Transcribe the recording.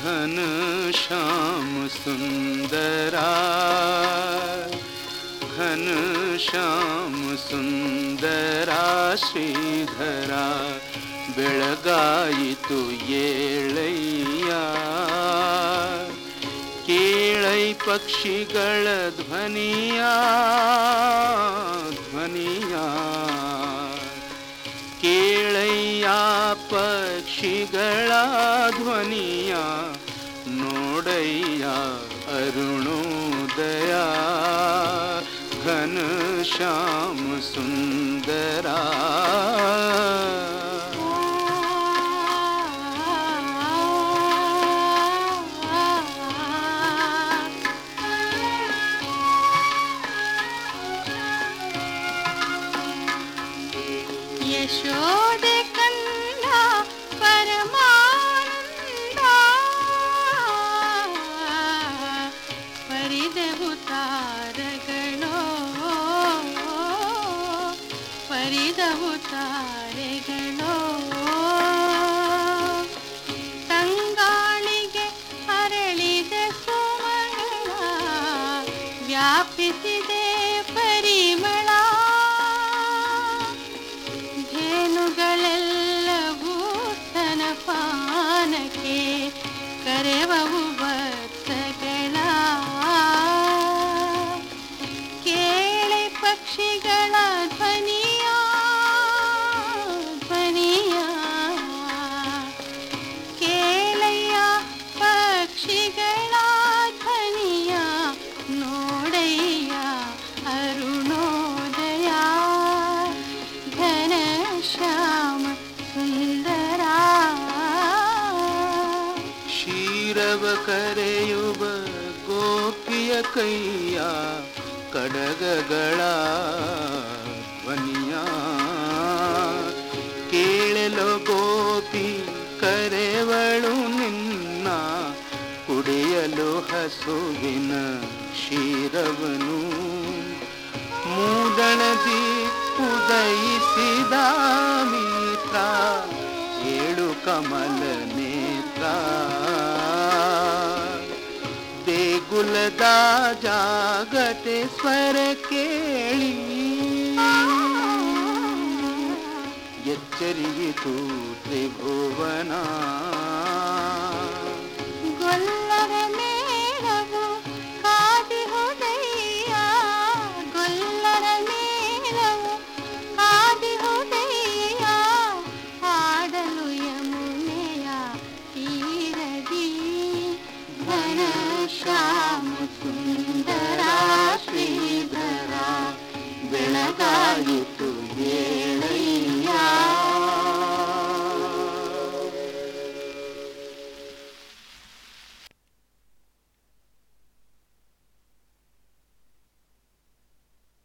घन श्याम सुन्दरा घन श्याम सुन्दरा श्रीधरा ಬೆಳಗಾಯಿತು ಏಳಯ್ಯ ಕೇಳೈ ಪಕ್ಷಿಗಳ ಧ್ವನಿಯ ಧ್ವನಿಯ ಪಕ್ಷಿಗಳ ಧ್ವನಿಯ ನೋಡಯ್ಯ ಅರುಣೋದಯ ಘನ ಶ್ಯಾಮ ಸುಂದರ ಯಶೋದೆ ಪರಿದವು ತಾರಗಳೋ ಪರಿದವು ತಾರೆಗಳೋ ತಂಗಾಳಿಗೆ ಅರಳಿದೆ ಸುಮಗಳ ವ್ಯಾಪಿಸಿದೆ ಪರಿಮಳ. ಧೇನುಗಳೆಲ್ಲವೂ ತನ ಪಾನಕ್ಕೆ ಕರೆವವು. या अरुणोदया घने श्याम सुन्दरा शीरव गोपय कैया कडगगळा वन्या केळलो गोपी ಕುಡಿಯಲು ಹಸುವಿನ ಕ್ಷೀರವನು ಮೂದಳದಿ ಉದಯಿಸಿದ ಮಿತ್ರ, ಏಳು ಕಮಲ ನೇತ್ರ. ದೇಗುಲದ ಜಾಗತೆ ಸ್ವರ ಕೇಳಿ. ಎಚ್ಚರಿಯಿತು ತ್ರಿಭುವನ